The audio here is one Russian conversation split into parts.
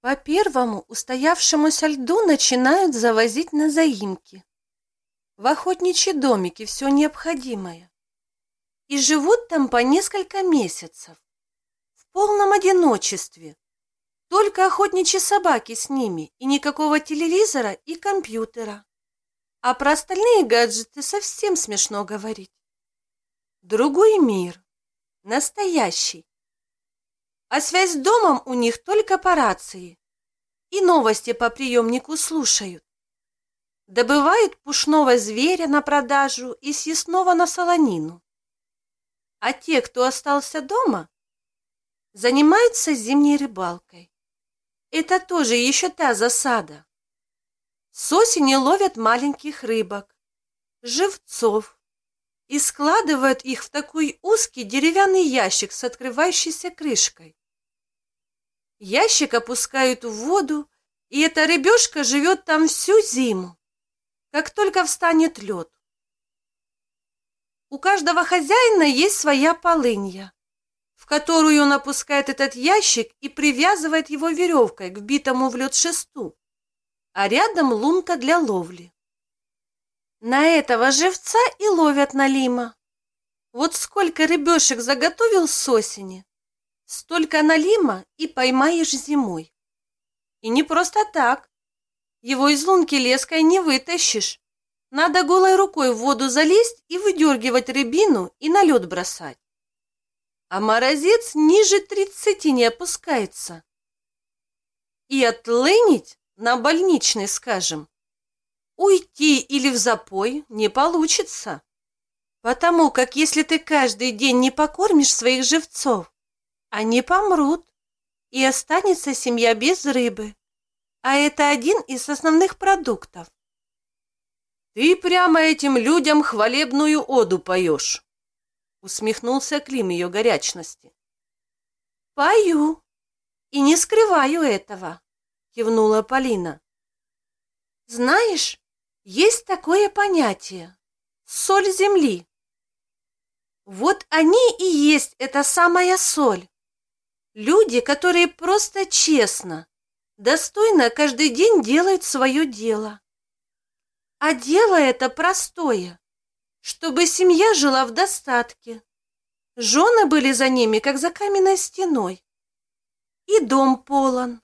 По первому устоявшемуся льду начинают завозить на заимки. В охотничьи домики все необходимое. И живут там по несколько месяцев. В полном одиночестве. Только охотничьи собаки с ними и никакого телевизора и компьютера. А про остальные гаджеты совсем смешно говорить. Другой мир. Настоящий. А связь с домом у них только по рации. И новости по приемнику слушают. Добывают пушного зверя на продажу и съестного на солонину. А те, кто остался дома, занимаются зимней рыбалкой. Это тоже еще та засада. С осени ловят маленьких рыбок, живцов, и складывают их в такой узкий деревянный ящик с открывающейся крышкой. Ящик опускают в воду, и эта рыбешка живет там всю зиму, как только встанет лед. У каждого хозяина есть своя полынья, в которую он опускает этот ящик и привязывает его веревкой к вбитому в лед шесту, а рядом лунка для ловли. На этого живца и ловят налима. Вот сколько рыбешек заготовил с осени, Столько налима и поймаешь зимой. И не просто так. Его из лунки леской не вытащишь. Надо голой рукой в воду залезть и выдергивать рябину и на лед бросать. А морозец ниже тридцати не опускается. И отлынить на больничный, скажем, уйти или в запой не получится. Потому как если ты каждый день не покормишь своих живцов, они помрут, и останется семья без рыбы. А это один из основных продуктов. Ты прямо этим людям хвалебную оду поешь, усмехнулся Клим ее горячности. Пою и не скрываю этого, кивнула Полина. Знаешь, есть такое понятие – соль земли. Вот они и есть эта самая соль. Люди, которые просто честно, достойно каждый день делают свое дело. А дело это простое, чтобы семья жила в достатке. Жены были за ними, как за каменной стеной. И дом полон,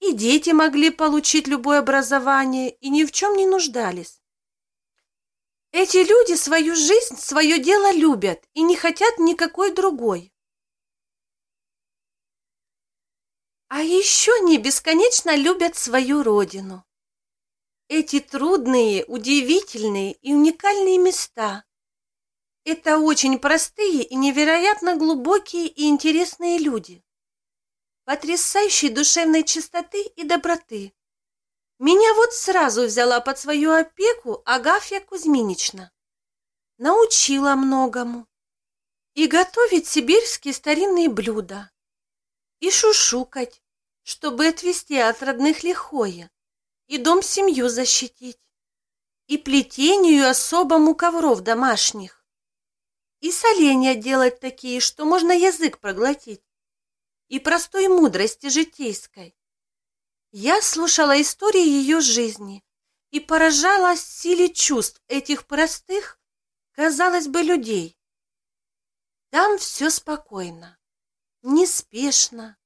и дети могли получить любое образование и ни в чем не нуждались. Эти люди свою жизнь, свое дело любят и не хотят никакой другой. А еще они бесконечно любят свою родину. Эти трудные, удивительные и уникальные места. Это очень простые и невероятно глубокие и интересные люди. Потрясающей душевной чистоты и доброты. Меня вот сразу взяла под свою опеку Агафья Кузьминична. Научила многому. И готовить сибирские старинные блюда и шушукать, чтобы отвести от родных лихое, и дом семью защитить, и плетению особому ковров домашних, и соленья делать такие, что можно язык проглотить, и простой мудрости житейской. Я слушала истории ее жизни и поражалась силе чувств этих простых, казалось бы, людей. Там все спокойно неспешно,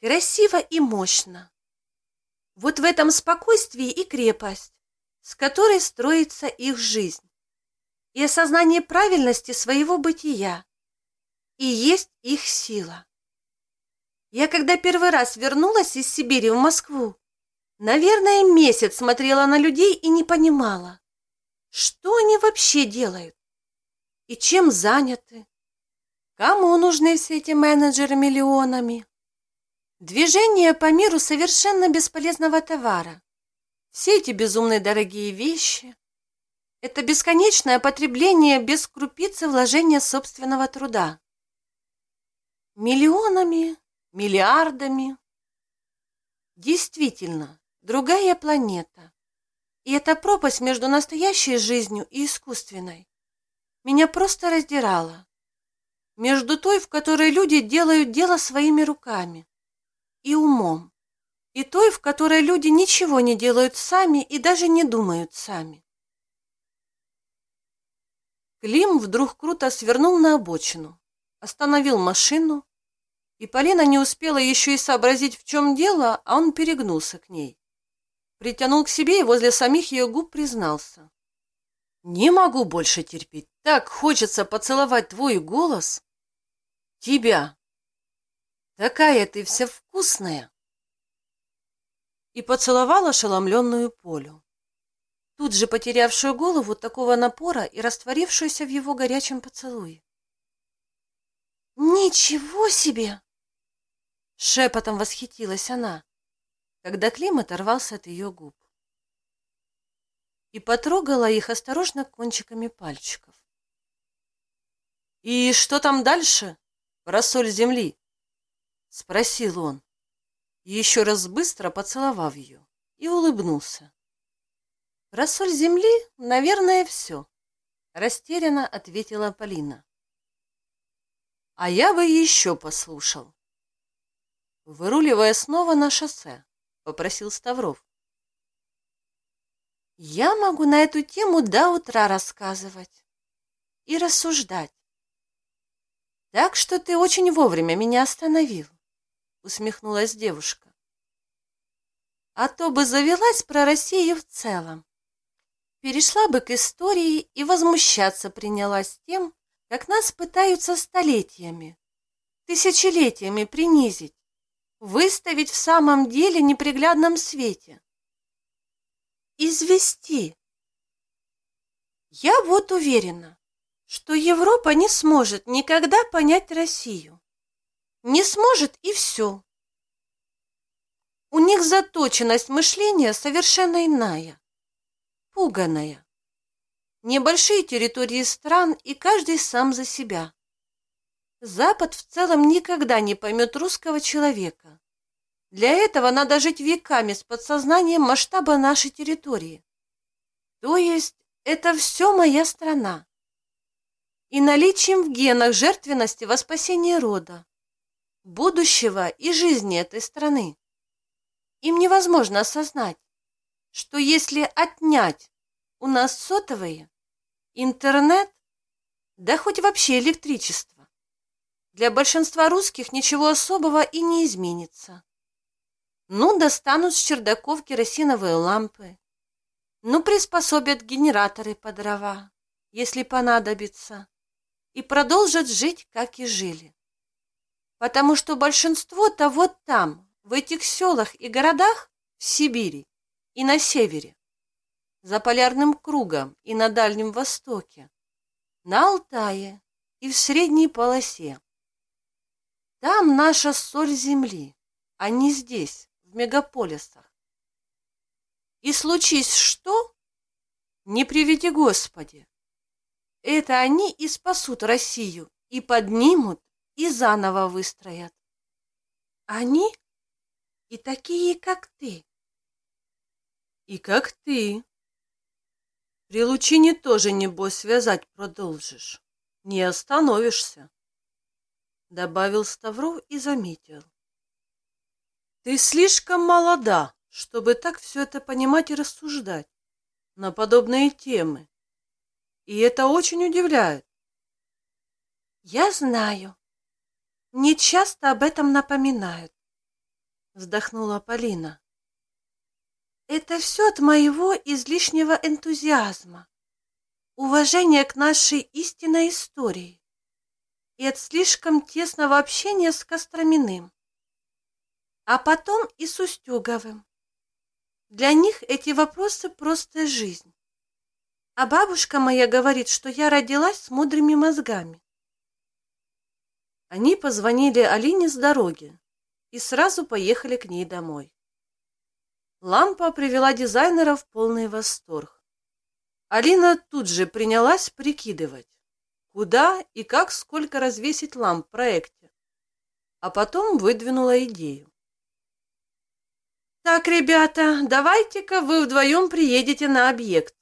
красиво и мощно. Вот в этом спокойствии и крепость, с которой строится их жизнь, и осознание правильности своего бытия, и есть их сила. Я когда первый раз вернулась из Сибири в Москву, наверное, месяц смотрела на людей и не понимала, что они вообще делают и чем заняты. Кому нужны все эти менеджеры миллионами? Движение по миру совершенно бесполезного товара. Все эти безумные дорогие вещи. Это бесконечное потребление без крупицы вложения собственного труда. Миллионами, миллиардами. Действительно, другая планета. И эта пропасть между настоящей жизнью и искусственной меня просто раздирала между той, в которой люди делают дело своими руками и умом, и той, в которой люди ничего не делают сами и даже не думают сами. Клим вдруг круто свернул на обочину, остановил машину, и Полина не успела еще и сообразить, в чем дело, а он перегнулся к ней. Притянул к себе и возле самих ее губ признался. «Не могу больше терпеть. Так хочется поцеловать твой голос. Тебя. Такая ты вся вкусная!» И поцеловал ошеломленную Полю, тут же потерявшую голову такого напора и растворившуюся в его горячем поцелуе. «Ничего себе!» Шепотом восхитилась она, когда Клим оторвался от ее губ и потрогала их осторожно кончиками пальчиков. «И что там дальше? Рассоль земли?» — спросил он, еще раз быстро поцеловав ее, и улыбнулся. «Рассоль земли, наверное, все», — растерянно ответила Полина. «А я бы еще послушал». Выруливая снова на шоссе, попросил Ставров. Я могу на эту тему до утра рассказывать и рассуждать. Так что ты очень вовремя меня остановил, усмехнулась девушка. А то бы завелась про Россию в целом. Перешла бы к истории и возмущаться принялась тем, как нас пытаются столетиями, тысячелетиями принизить выставить в самом деле неприглядном свете. Извести. Я вот уверена, что Европа не сможет никогда понять Россию. Не сможет и все. У них заточенность мышления совершенно иная, пуганая. Небольшие территории стран, и каждый сам за себя. Запад в целом никогда не поймет русского человека. Для этого надо жить веками с подсознанием масштаба нашей территории. То есть это все моя страна. И наличием в генах жертвенности во спасение рода, будущего и жизни этой страны. Им невозможно осознать, что если отнять у нас сотовые, интернет, да хоть вообще электричество, для большинства русских ничего особого и не изменится. Ну, достанут с чердаков керосиновые лампы. Ну, приспособят генераторы по дрова, если понадобится, и продолжат жить, как и жили. Потому что большинство-то вот там, в этих селах и городах, в Сибири и на севере, за полярным кругом и на Дальнем Востоке, на Алтае и в средней полосе. Там наша соль земли, а не здесь, в мегаполисах. И случись что, не приведи Господи. Это они и спасут Россию, и поднимут, и заново выстроят. Они и такие, как ты. И как ты. При Лучине тоже, небось, связать продолжишь. Не остановишься добавил Ставров и заметил. Ты слишком молода, чтобы так все это понимать и рассуждать на подобные темы. И это очень удивляет. Я знаю. Мне часто об этом напоминают, вздохнула Полина. Это все от моего излишнего энтузиазма, уважения к нашей истинной истории и от слишком тесного общения с Костроминым, а потом и с Устюговым. Для них эти вопросы просто жизнь. А бабушка моя говорит, что я родилась с мудрыми мозгами. Они позвонили Алине с дороги и сразу поехали к ней домой. Лампа привела дизайнера в полный восторг. Алина тут же принялась прикидывать, куда и как сколько развесить ламп в проекте, а потом выдвинула идею. «Так, ребята, давайте-ка вы вдвоем приедете на объект»,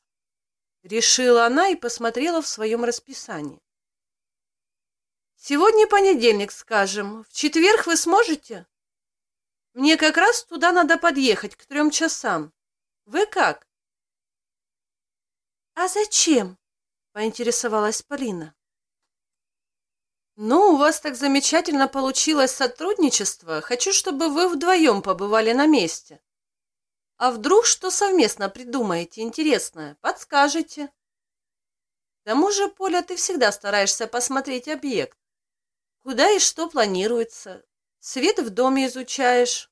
решила она и посмотрела в своем расписании. «Сегодня понедельник, скажем. В четверг вы сможете?» Мне как раз туда надо подъехать к трем часам. Вы как?» «А зачем?» — поинтересовалась Полина. «Ну, у вас так замечательно получилось сотрудничество. Хочу, чтобы вы вдвоем побывали на месте. А вдруг что совместно придумаете интересное, подскажете. К тому же, Поля, ты всегда стараешься посмотреть объект. Куда и что планируется. Свет в доме изучаешь».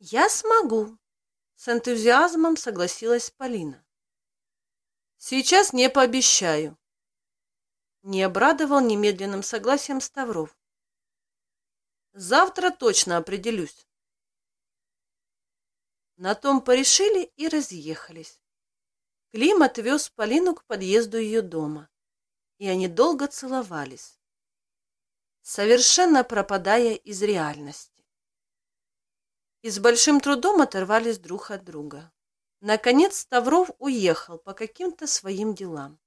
«Я смогу», — с энтузиазмом согласилась Полина. «Сейчас не пообещаю», не обрадовал немедленным согласием Ставров. Завтра точно определюсь. На том порешили и разъехались. Клим отвез Полину к подъезду ее дома, и они долго целовались, совершенно пропадая из реальности. И с большим трудом оторвались друг от друга. Наконец Ставров уехал по каким-то своим делам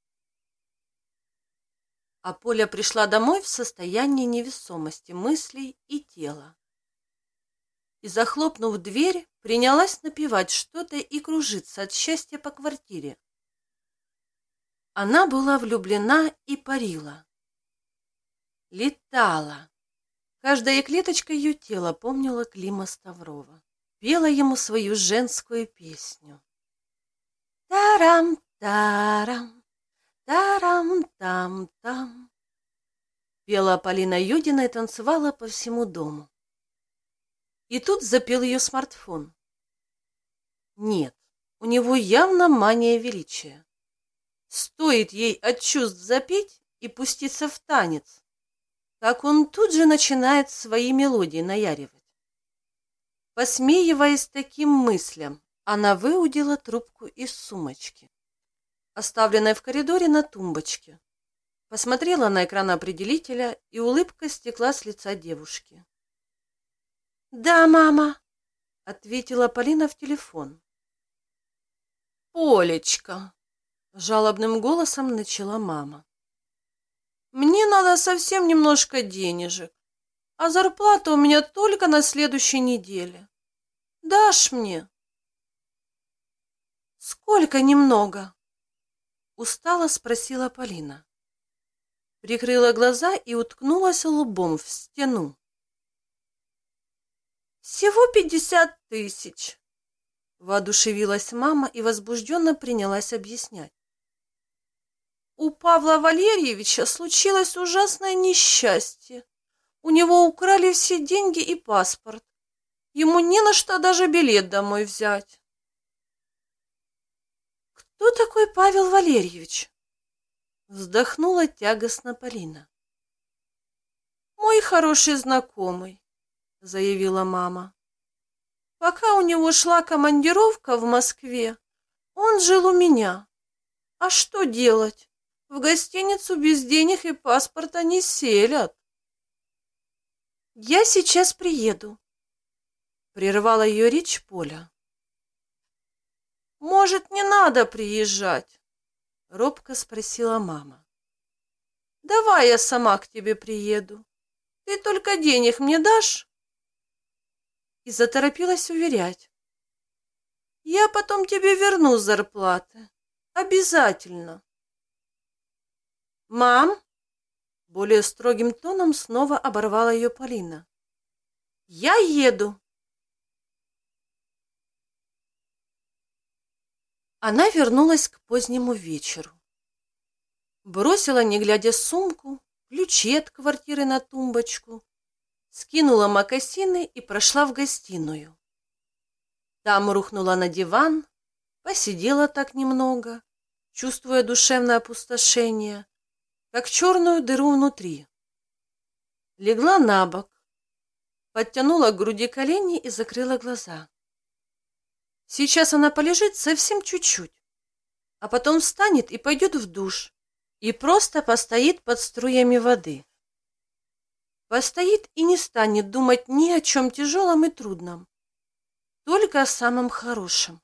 а Поля пришла домой в состоянии невесомости мыслей и тела. И, захлопнув дверь, принялась напевать что-то и кружиться от счастья по квартире. Она была влюблена и парила. Летала. Каждая клеточка ее тела помнила Клима Ставрова. Пела ему свою женскую песню. Тарам-тарам, Тарам-там-там. Пела Полина Юдина и танцевала по всему дому. И тут запел ее смартфон. Нет, у него явно мания величия. Стоит ей от чувств запеть и пуститься в танец, как он тут же начинает свои мелодии наяривать. Посмеиваясь таким мыслям, она выудила трубку из сумочки оставленной в коридоре на тумбочке. Посмотрела на экран определителя, и улыбка стекла с лица девушки. «Да, мама», — ответила Полина в телефон. «Полечка», — жалобным голосом начала мама. «Мне надо совсем немножко денежек, а зарплата у меня только на следующей неделе. Дашь мне?» «Сколько немного?» Устало спросила Полина. Прикрыла глаза и уткнулась лбом в стену. «Всего пятьдесят тысяч!» Воодушевилась мама и возбужденно принялась объяснять. У Павла Валерьевича случилось ужасное несчастье. У него украли все деньги и паспорт. Ему не на что даже билет домой взять. «Кто такой Павел Валерьевич?» Вздохнула тягостно Полина. «Мой хороший знакомый», — заявила мама. «Пока у него шла командировка в Москве, он жил у меня. А что делать? В гостиницу без денег и паспорта не селят». «Я сейчас приеду», — прервала ее речь Поля. «Может, не надо приезжать?» — робко спросила мама. «Давай я сама к тебе приеду. Ты только денег мне дашь?» И заторопилась уверять. «Я потом тебе верну зарплаты. Обязательно». «Мам!» — более строгим тоном снова оборвала ее Полина. «Я еду!» Она вернулась к позднему вечеру. Бросила, не глядя, сумку, ключи от квартиры на тумбочку, скинула мокасины и прошла в гостиную. Там рухнула на диван, посидела так немного, чувствуя душевное опустошение, как черную дыру внутри. Легла на бок, подтянула к груди колени и закрыла глаза. Сейчас она полежит совсем чуть-чуть, а потом встанет и пойдет в душ и просто постоит под струями воды. Постоит и не станет думать ни о чем тяжелом и трудном, только о самом хорошем.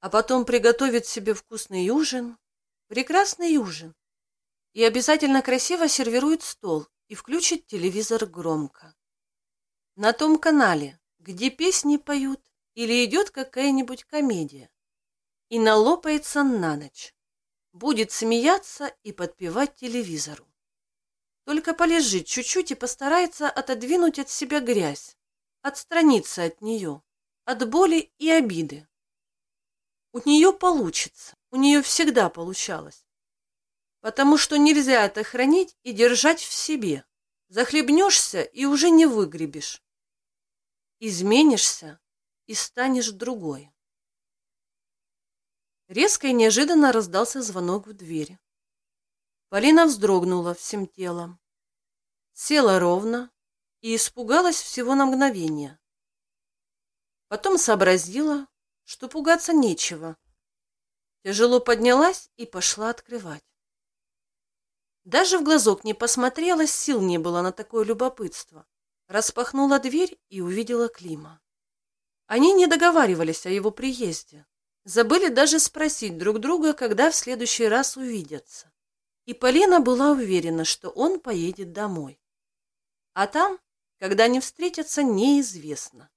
А потом приготовит себе вкусный ужин, прекрасный ужин, и обязательно красиво сервирует стол и включит телевизор громко. на том канале, где песни поют или идет какая-нибудь комедия, и налопается на ночь, будет смеяться и подпевать телевизору. Только полежит чуть-чуть и постарается отодвинуть от себя грязь, отстраниться от нее, от боли и обиды. У нее получится, у нее всегда получалось. Потому что нельзя это хранить и держать в себе. Захлебнешься и уже не выгребешь. Изменишься и станешь другой. Резко и неожиданно раздался звонок в двери. Полина вздрогнула всем телом, села ровно и испугалась всего на мгновение. Потом сообразила, что пугаться нечего. Тяжело поднялась и пошла открывать. Даже в глазок не посмотрела, сил не было на такое любопытство. Распахнула дверь и увидела Клима. Они не договаривались о его приезде. Забыли даже спросить друг друга, когда в следующий раз увидятся и Полина была уверена, что он поедет домой. А там, когда они встретятся, неизвестно.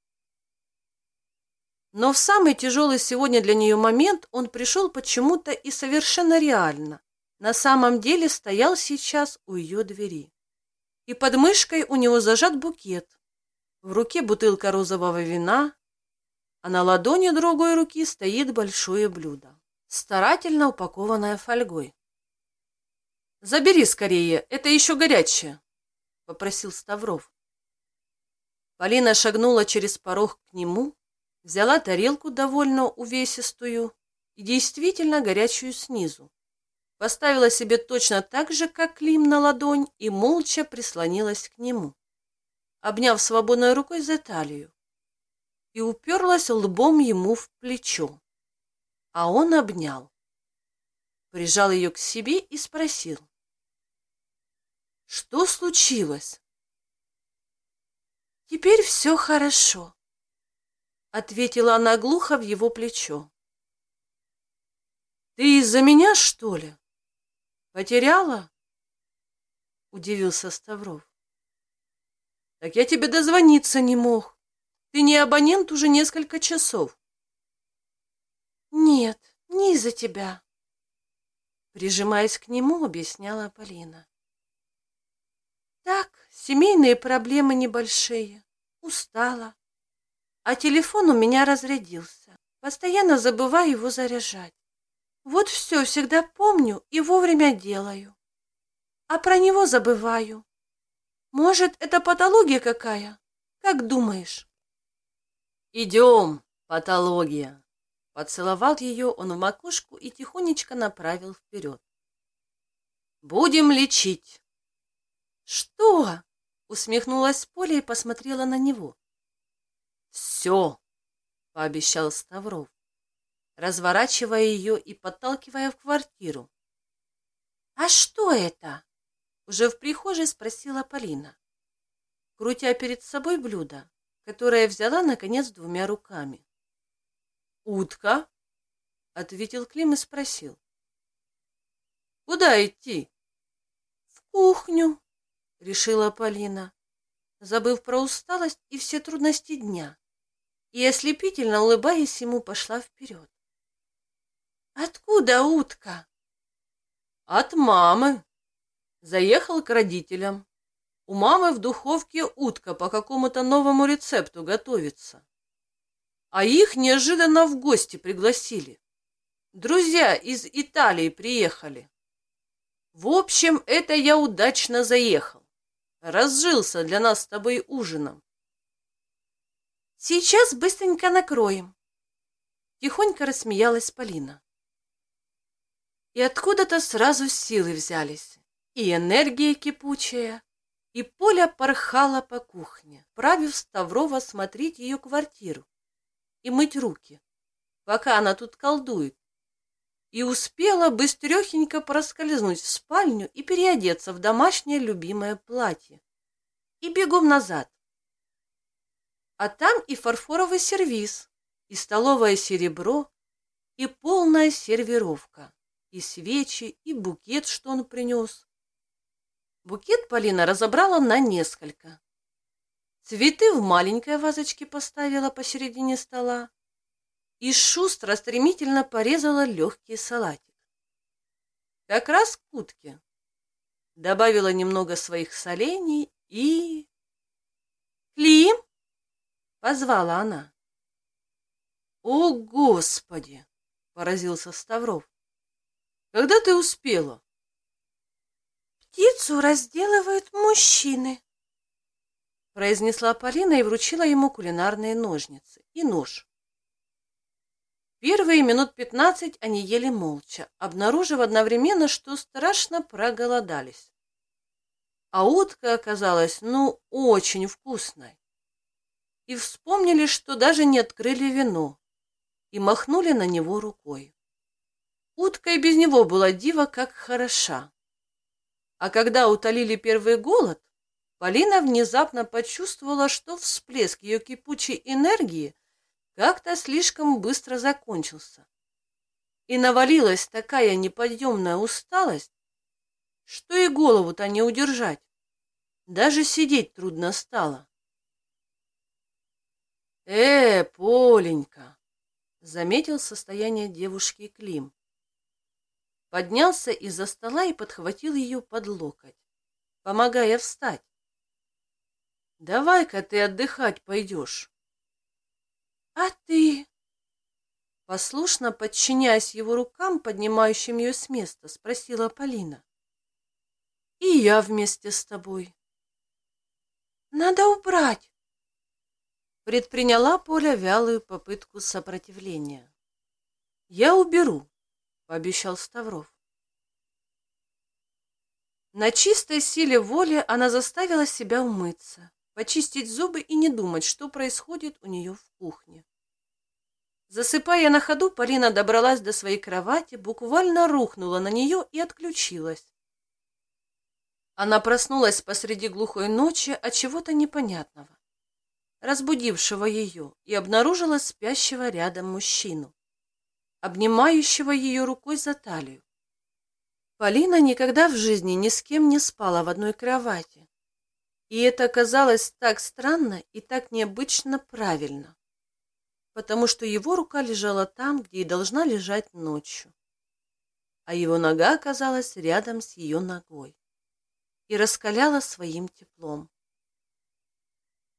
Но в самый тяжелый сегодня для нее момент он пришел почему-то и совершенно реально. На самом деле стоял сейчас у ее двери. И под мышкой у него зажат букет. В руке бутылка розового вина, а на ладони другой руки стоит большое блюдо, старательно упакованное фольгой. Забери скорее, это еще горячее, попросил Ставров. Полина шагнула через порог к нему, взяла тарелку довольно увесистую и действительно горячую снизу. Поставила себе точно так же, как Клим на ладонь, и молча прислонилась к нему, обняв свободной рукой за талию, и уперлась лбом ему в плечо. А он обнял, прижал ее к себе и спросил. Что случилось? Теперь все хорошо, ответила она глухо в его плечо. Ты из-за меня, что ли? Потеряла? Удивился Ставров. Так я тебе дозвониться не мог. Ты не абонент уже несколько часов. Нет, не из-за тебя. Прижимаясь к нему, объясняла Полина. Так, семейные проблемы небольшие. Устала. А телефон у меня разрядился. Постоянно забываю его заряжать. Вот все всегда помню и вовремя делаю. А про него забываю. Может, это патология какая? Как думаешь? Идем, патология. Поцеловал ее он в макушку и тихонечко направил вперед. Будем лечить. «Что?» — усмехнулась Поля и посмотрела на него. «Все!» — пообещал Ставров, разворачивая ее и подталкивая в квартиру. «А что это?» — уже в прихожей спросила Полина, крутя перед собой блюдо, которое взяла, наконец, двумя руками. «Утка?» — ответил Клим и спросил. «Куда идти?» «В кухню», решила Полина, забыв про усталость и все трудности дня, и ослепительно улыбаясь ему, пошла вперед. «Откуда утка?» «От мамы!» Заехал к родителям. У мамы в духовке утка по какому-то новому рецепту готовится. А их неожиданно в гости пригласили. Друзья из Италии приехали. В общем, это я удачно заехал разжился для нас с тобой ужином. Сейчас быстренько накроем. Тихонько рассмеялась Полина. И откуда-то сразу силы взялись, и энергия кипучая, и Поля порхала по кухне, правив Ставрова смотреть ее квартиру и мыть руки, пока она тут колдует, и успела быстрехенько проскользнуть в спальню и переодеться в домашнее любимое платье. И бегом назад. А там и фарфоровый сервиз, и столовое серебро, и полная сервировка, и свечи, и букет, что он принес. Букет Полина разобрала на несколько. Цветы в маленькой вазочке поставила посередине стола и шустро, стремительно порезала легкий салатик. Как раз к утке. Добавила немного своих солений и... «Клим!» — позвала она. «О, Господи!» — поразился Ставров. «Когда ты успела?» «Птицу разделывают мужчины», — произнесла Полина и вручила ему кулинарные ножницы и нож. Первые минут пятнадцать они ели молча, обнаружив одновременно, что страшно проголодались. А утка оказалась, ну, очень вкусной. И вспомнили, что даже не открыли вино, и махнули на него рукой. Утка и без него была дива как хороша. А когда утолили первый голод, Полина внезапно почувствовала, что всплеск ее кипучей энергии как-то слишком быстро закончился. И навалилась такая неподъемная усталость, что и голову-то не удержать. Даже сидеть трудно стало. «Э, Поленька!» — заметил состояние девушки Клим поднялся из-за стола и подхватил ее под локоть, помогая встать. «Давай-ка ты отдыхать пойдешь». «А ты?» Послушно, подчиняясь его рукам, поднимающим ее с места, спросила Полина. «И я вместе с тобой». «Надо убрать!» Предприняла Поля вялую попытку сопротивления. «Я уберу», — пообещал Ставров. На чистой силе воли она заставила себя умыться, почистить зубы и не думать, что происходит у нее в кухне. Засыпая на ходу, Полина добралась до своей кровати, буквально рухнула на нее и отключилась. Она проснулась посреди глухой ночи от чего-то непонятного, разбудившего ее, и обнаружила спящего рядом мужчину обнимающего ее рукой за талию. Полина никогда в жизни ни с кем не спала в одной кровати. И это оказалось так странно и так необычно правильно, потому что его рука лежала там, где и должна лежать ночью, а его нога оказалась рядом с ее ногой и раскаляла своим теплом.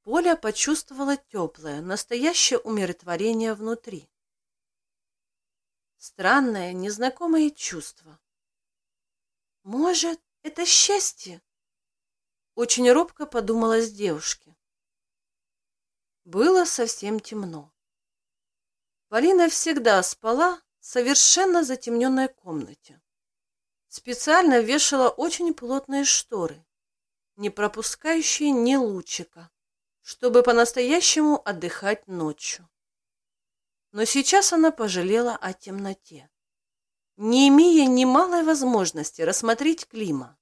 Поля почувствовала теплое, настоящее умиротворение внутри. Странное, незнакомое чувство. Может, это счастье? Очень робко подумалась девушке. Было совсем темно. Полина всегда спала в совершенно затемненной комнате. Специально вешала очень плотные шторы, не пропускающие ни лучика, чтобы по-настоящему отдыхать ночью. Но сейчас она пожалела о темноте, не имея ни малой возможности рассмотреть Клима.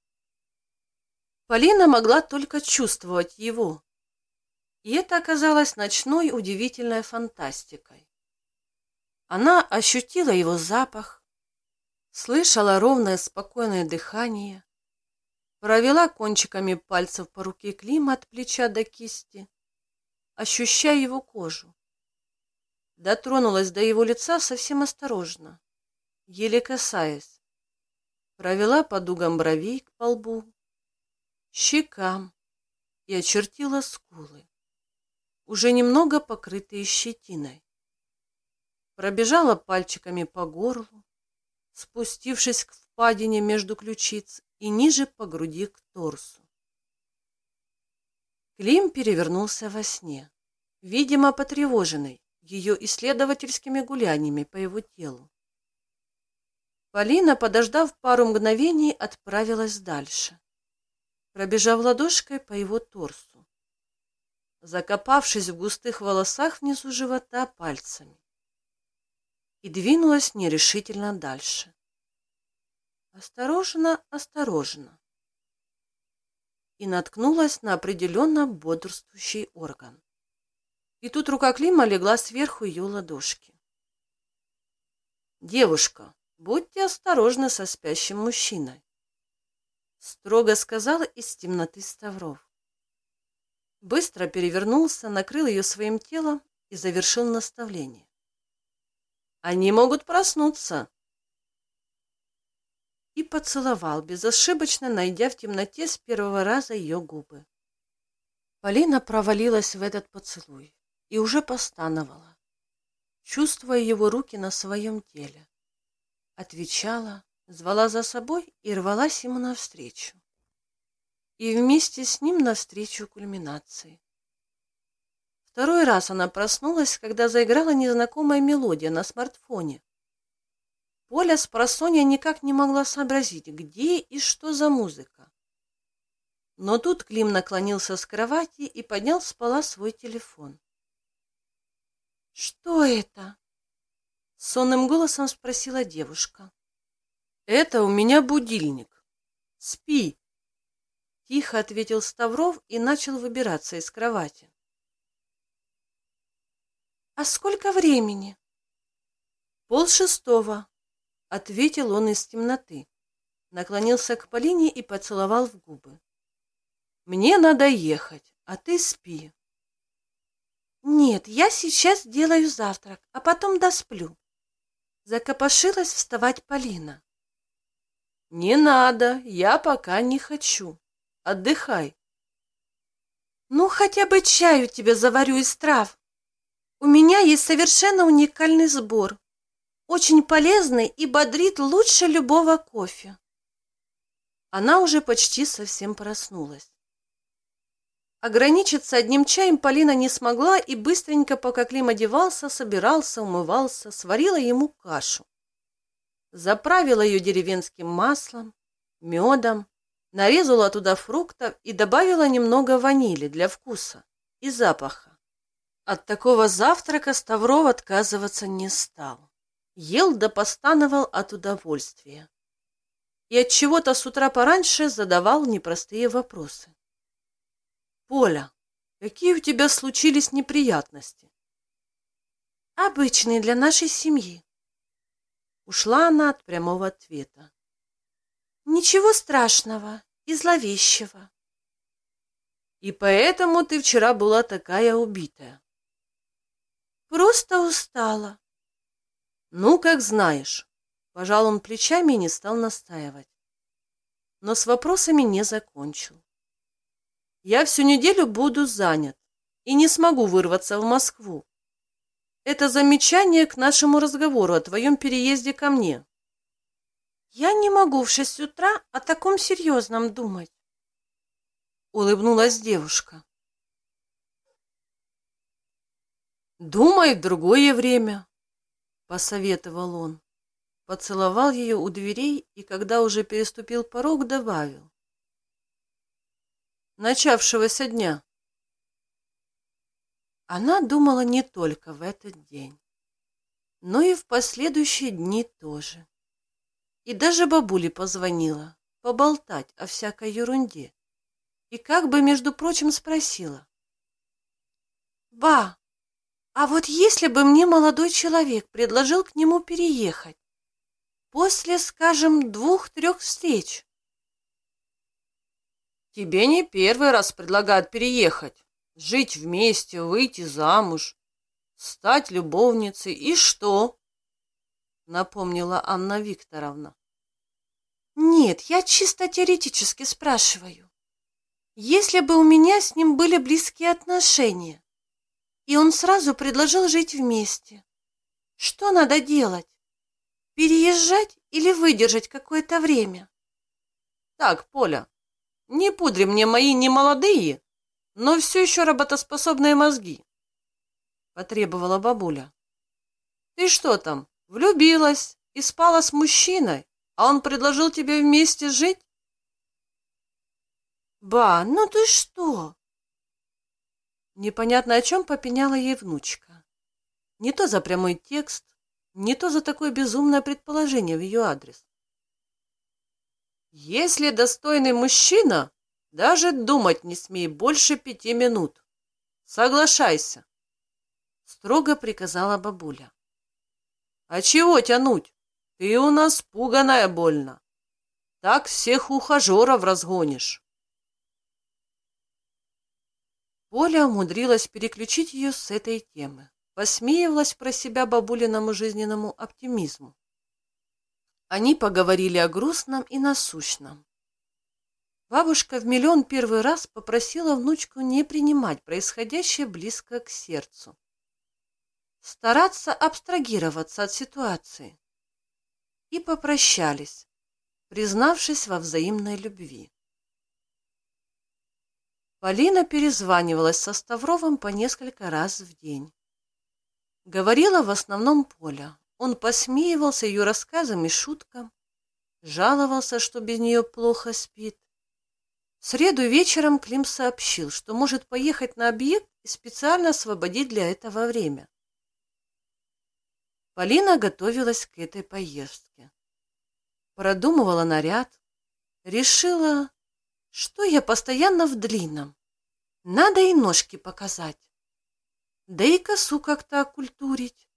Полина могла только чувствовать его, и это оказалось ночной удивительной фантастикой. Она ощутила его запах, слышала ровное спокойное дыхание, провела кончиками пальцев по руке Клима от плеча до кисти, ощущая его кожу. Дотронулась до его лица совсем осторожно, еле касаясь. Провела по дугам бровей к полбу, щекам и очертила скулы, уже немного покрытые щетиной. Пробежала пальчиками по горлу, спустившись к впадине между ключиц и ниже по груди к торсу. Клим перевернулся во сне, видимо, потревоженный ее исследовательскими гуляниями по его телу. Полина, подождав пару мгновений, отправилась дальше, пробежав ладошкой по его торсу, закопавшись в густых волосах внизу живота пальцами, и двинулась нерешительно дальше. Осторожно, осторожно. И наткнулась на определенно бодрствующий орган. И тут рука Клима легла сверху ее ладошки. «Девушка, будьте осторожны со спящим мужчиной», — строго сказала из темноты Ставров. Быстро перевернулся, накрыл ее своим телом и завершил наставление. Они могут проснуться. И поцеловал, безошибочно найдя в темноте с первого раза ее губы. Полина провалилась в этот поцелуй и уже постановала, чувствуя его руки на своем теле. Отвечала, звала за собой и рвалась ему навстречу. И вместе с ним навстречу кульминации. Второй раз она проснулась, когда заиграла незнакомая мелодия на смартфоне. Поля с просонья никак не могла сообразить, где и что за музыка. Но тут Клим наклонился с кровати и поднял с пола свой телефон. «Что это?» — сонным голосом спросила девушка. «Это у меня будильник. Спи!» Тихо ответил Ставров и начал выбираться из кровати. «А сколько времени?» «Пол шестого», — ответил он из темноты. Наклонился к Полине и поцеловал в губы. «Мне надо ехать, а ты спи». «Нет, я сейчас делаю завтрак, а потом досплю». Закопошилась вставать Полина. «Не надо, я пока не хочу. Отдыхай». «Ну, хотя бы чаю тебе заварю из трав», у меня есть совершенно уникальный сбор. Очень полезный и бодрит лучше любого кофе. Она уже почти совсем проснулась. Ограничиться одним чаем Полина не смогла и быстренько, пока Клим одевался, собирался, умывался, сварила ему кашу. Заправила ее деревенским маслом, медом, нарезала туда фруктов и добавила немного ванили для вкуса и запаха. От такого завтрака Ставров отказываться не стал. Ел да постановал от удовольствия. И от чего-то с утра пораньше задавал непростые вопросы. «Поля, какие у тебя случились неприятности?» «Обычные для нашей семьи». Ушла она от прямого ответа. «Ничего страшного и зловещего». «И поэтому ты вчера была такая убитая?» Просто устала. Ну, как знаешь. Пожал он плечами и не стал настаивать. Но с вопросами не закончил. Я всю неделю буду занят и не смогу вырваться в Москву. Это замечание к нашему разговору о твоем переезде ко мне. Я не могу в шесть утра о таком серьезном думать. Улыбнулась девушка. «Думай в другое время», — посоветовал он. Поцеловал ее у дверей и, когда уже переступил порог, добавил. «Начавшегося дня». Она думала не только в этот день, но и в последующие дни тоже. И даже бабуле позвонила поболтать о всякой ерунде. И как бы, между прочим, спросила. «Ба, а вот если бы мне молодой человек предложил к нему переехать, после, скажем, двух-трех встреч? Тебе не первый раз предлагают переехать, жить вместе, выйти замуж, стать любовницей. И что? Напомнила Анна Викторовна. Нет, я чисто теоретически спрашиваю. Если бы у меня с ним были близкие отношения, и он сразу предложил жить вместе. Что надо делать? Переезжать или выдержать какое-то время? Так, Поля, не пудри мне мои немолодые, но все еще работоспособные мозги, потребовала бабуля. Ты что там, влюбилась и спала с мужчиной, а он предложил тебе вместе жить? Ба, ну ты что? Непонятно о чем попеняла ей внучка. Не то за прямой текст, не то за такое безумное предположение в ее адрес. Если достойный мужчина, даже думать не смей больше пяти минут. Соглашайся, строго приказала бабуля. А чего тянуть? Ты у нас пуганая больно. Так всех ухажеров разгонишь. Поля умудрилась переключить ее с этой темы, посмеивалась про себя бабулиному жизненному оптимизму. Они поговорили о грустном и насущном. Бабушка в миллион первый раз попросила внучку не принимать происходящее близко к сердцу. Стараться абстрагироваться от ситуации. И попрощались, признавшись во взаимной любви. Полина перезванивалась со Ставровым по несколько раз в день. Говорила в основном Поля. Он посмеивался ее рассказам и шуткам, жаловался, что без нее плохо спит. В среду вечером Клим сообщил, что может поехать на объект и специально освободить для этого время. Полина готовилась к этой поездке. Продумывала наряд, решила, что я постоянно в длинном. Надо и ножки показать. Да и косу как-то окультурить.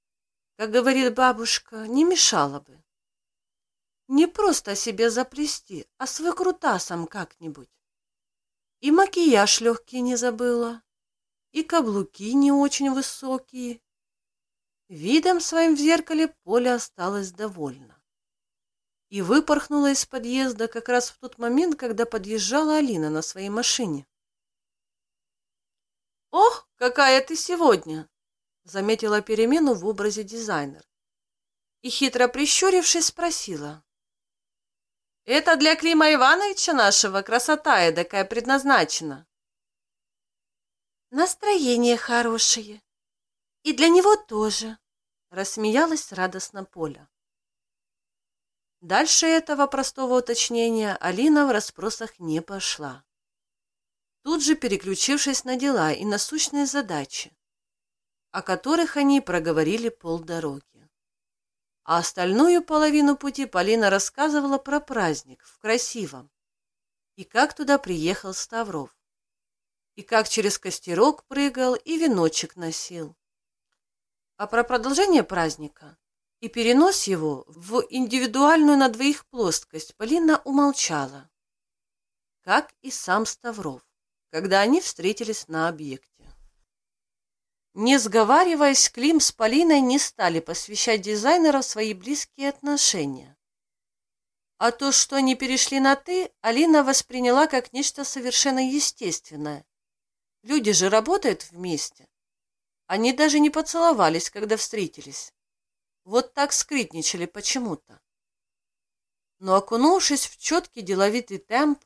Как говорит бабушка, не мешало бы. Не просто себе заплести, а с выкрутасом как-нибудь. И макияж легкий не забыла, и каблуки не очень высокие. Видом своим в зеркале Поля осталась довольна и выпорхнула из подъезда как раз в тот момент, когда подъезжала Алина на своей машине. «Ох, какая ты сегодня!» — заметила перемену в образе дизайнер. И, хитро прищурившись, спросила. «Это для Клима Ивановича нашего красота эдакая предназначена?» «Настроение хорошее. И для него тоже», — рассмеялась радостно Поля. Дальше этого простого уточнения Алина в расспросах не пошла. Тут же переключившись на дела и насущные задачи, о которых они проговорили полдороги. А остальную половину пути Полина рассказывала про праздник в Красивом и как туда приехал Ставров, и как через костерок прыгал и веночек носил. А про продолжение праздника и перенос его в индивидуальную на двоих плоскость Полина умолчала, как и сам Ставров, когда они встретились на объекте. Не сговариваясь, Клим с Полиной не стали посвящать дизайнера свои близкие отношения. А то, что они перешли на «ты», Алина восприняла как нечто совершенно естественное. Люди же работают вместе. Они даже не поцеловались, когда встретились. Вот так скрытничали почему-то. Но окунувшись в четкий деловитый темп,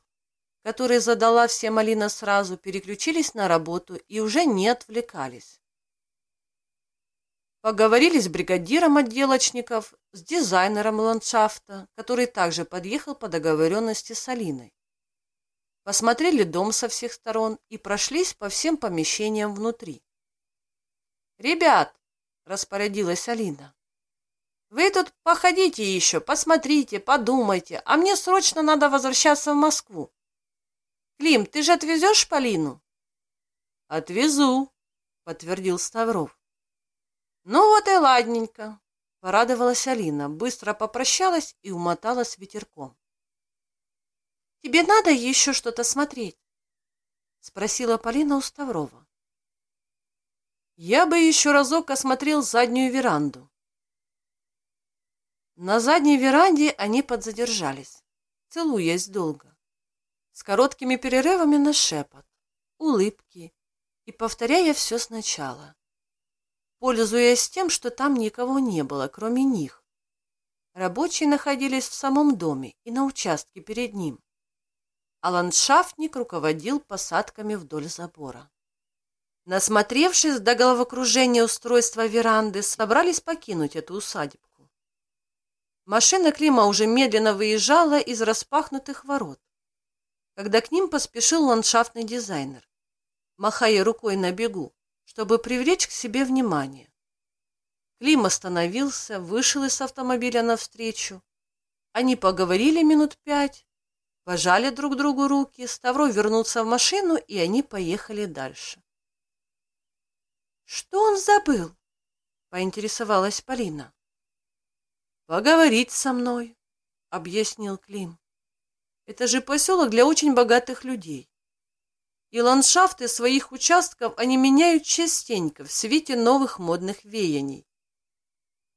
который задала всем Алина сразу, переключились на работу и уже не отвлекались. Поговорили с бригадиром отделочников, с дизайнером ландшафта, который также подъехал по договоренности с Алиной. Посмотрели дом со всех сторон и прошлись по всем помещениям внутри. «Ребят!» – распорядилась Алина. Вы тут походите еще, посмотрите, подумайте, а мне срочно надо возвращаться в Москву. Клим, ты же отвезешь Полину? Отвезу, подтвердил Ставров. Ну вот и ладненько, порадовалась Алина, быстро попрощалась и умоталась ветерком. Тебе надо еще что-то смотреть? Спросила Полина у Ставрова. Я бы еще разок осмотрел заднюю веранду. На задней веранде они подзадержались, целуясь долго, с короткими перерывами на шепот, улыбки и повторяя все сначала, пользуясь тем, что там никого не было, кроме них. Рабочие находились в самом доме и на участке перед ним, а ландшафтник руководил посадками вдоль забора. Насмотревшись до головокружения устройства веранды, собрались покинуть эту усадьбу. Машина Клима уже медленно выезжала из распахнутых ворот, когда к ним поспешил ландшафтный дизайнер, махая рукой на бегу, чтобы привлечь к себе внимание. Клим остановился, вышел из автомобиля навстречу. Они поговорили минут пять, пожали друг другу руки, Ставро вернулся в машину, и они поехали дальше. «Что он забыл?» — поинтересовалась Полина. «Поговорить со мной», — объяснил Клим. «Это же поселок для очень богатых людей. И ландшафты своих участков они меняют частенько в свете новых модных веяний.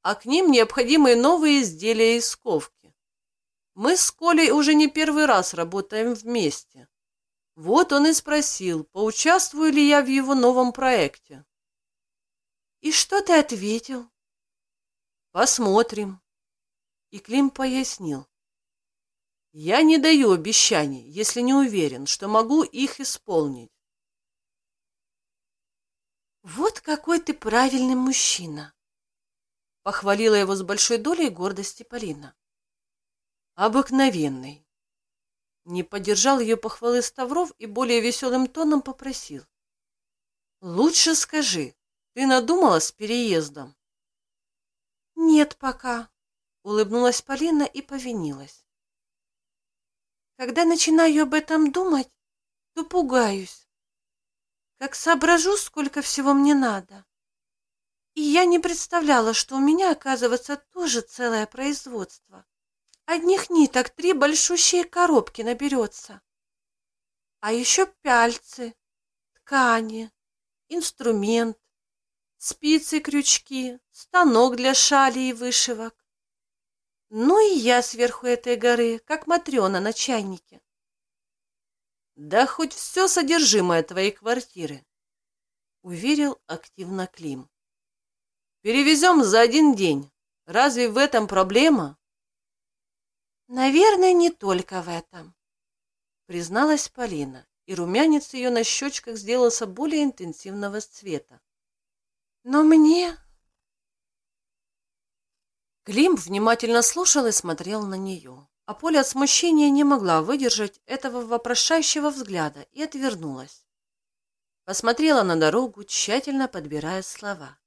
А к ним необходимы новые изделия из ковки. Мы с Колей уже не первый раз работаем вместе. Вот он и спросил, поучаствую ли я в его новом проекте. «И что ты ответил?» «Посмотрим». И Клим пояснил. Я не даю обещаний, если не уверен, что могу их исполнить. Вот какой ты правильный мужчина, похвалила его с большой долей гордости Полина. Обыкновенный. Не поддержал ее похвалы Ставров и более веселым тоном попросил. Лучше скажи, ты надумала с переездом? Нет пока, улыбнулась Полина и повинилась. Когда начинаю об этом думать, то пугаюсь. Как соображу, сколько всего мне надо. И я не представляла, что у меня, оказывается, тоже целое производство. Одних ниток три большущие коробки наберется. А еще пяльцы, ткани, инструмент, спицы, крючки, станок для шали и вышивок. Ну и я сверху этой горы, как Матрена на чайнике. Да хоть все содержимое твоей квартиры, уверил активно Клим. Перевезем за один день. Разве в этом проблема? Наверное, не только в этом, призналась Полина, и румянец ее на щечках сделался более интенсивного цвета. Но мне Клим внимательно слушал и смотрел на нее, а Поля от смущения не могла выдержать этого вопрошающего взгляда и отвернулась. Посмотрела на дорогу, тщательно подбирая слова.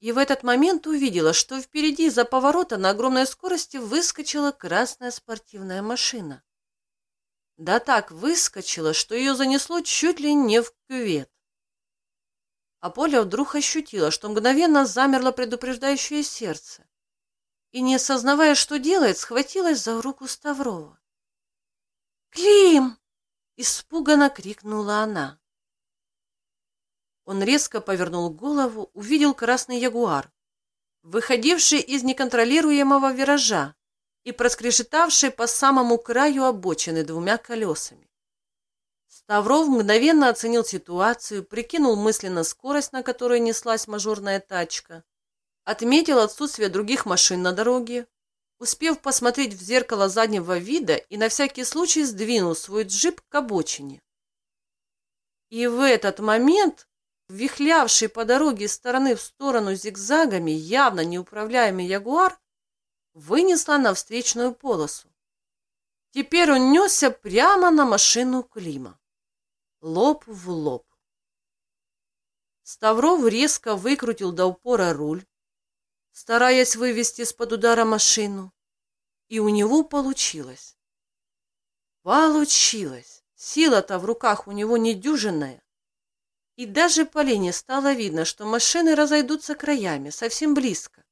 И в этот момент увидела, что впереди за поворота на огромной скорости выскочила красная спортивная машина. Да так выскочила, что ее занесло чуть ли не в кювет. А Поля вдруг ощутила, что мгновенно замерло предупреждающее сердце и, не осознавая, что делает, схватилась за руку Ставрова. «Клим!» — испуганно крикнула она. Он резко повернул голову, увидел красный ягуар, выходивший из неконтролируемого виража и проскрежетавший по самому краю обочины двумя колесами. Ставров мгновенно оценил ситуацию, прикинул мысленно скорость, на которой неслась мажорная тачка, Отметил отсутствие других машин на дороге, успев посмотреть в зеркало заднего вида и на всякий случай сдвинул свой джип к обочине. И в этот момент, вихлявший по дороге из стороны в сторону зигзагами явно неуправляемый ягуар, вынесла на встречную полосу. Теперь он несся прямо на машину Клима. Лоб в лоб. Ставров резко выкрутил до упора руль, стараясь вывести из-под удара машину. И у него получилось. Получилось. Сила-то в руках у него недюжинная. И даже Полине стало видно, что машины разойдутся краями, совсем близко.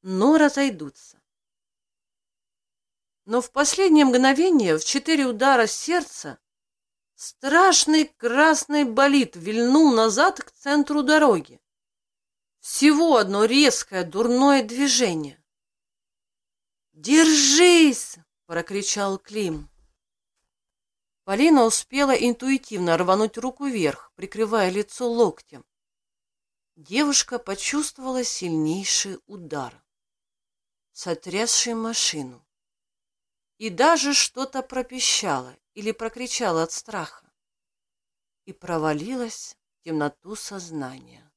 Но разойдутся. Но в последнее мгновение, в четыре удара сердца, страшный красный болид вильнул назад к центру дороги. Всего одно резкое дурное движение. «Держись!» — прокричал Клим. Полина успела интуитивно рвануть руку вверх, прикрывая лицо локтем. Девушка почувствовала сильнейший удар, сотрясший машину. И даже что-то пропищала или прокричала от страха и провалилась в темноту сознания.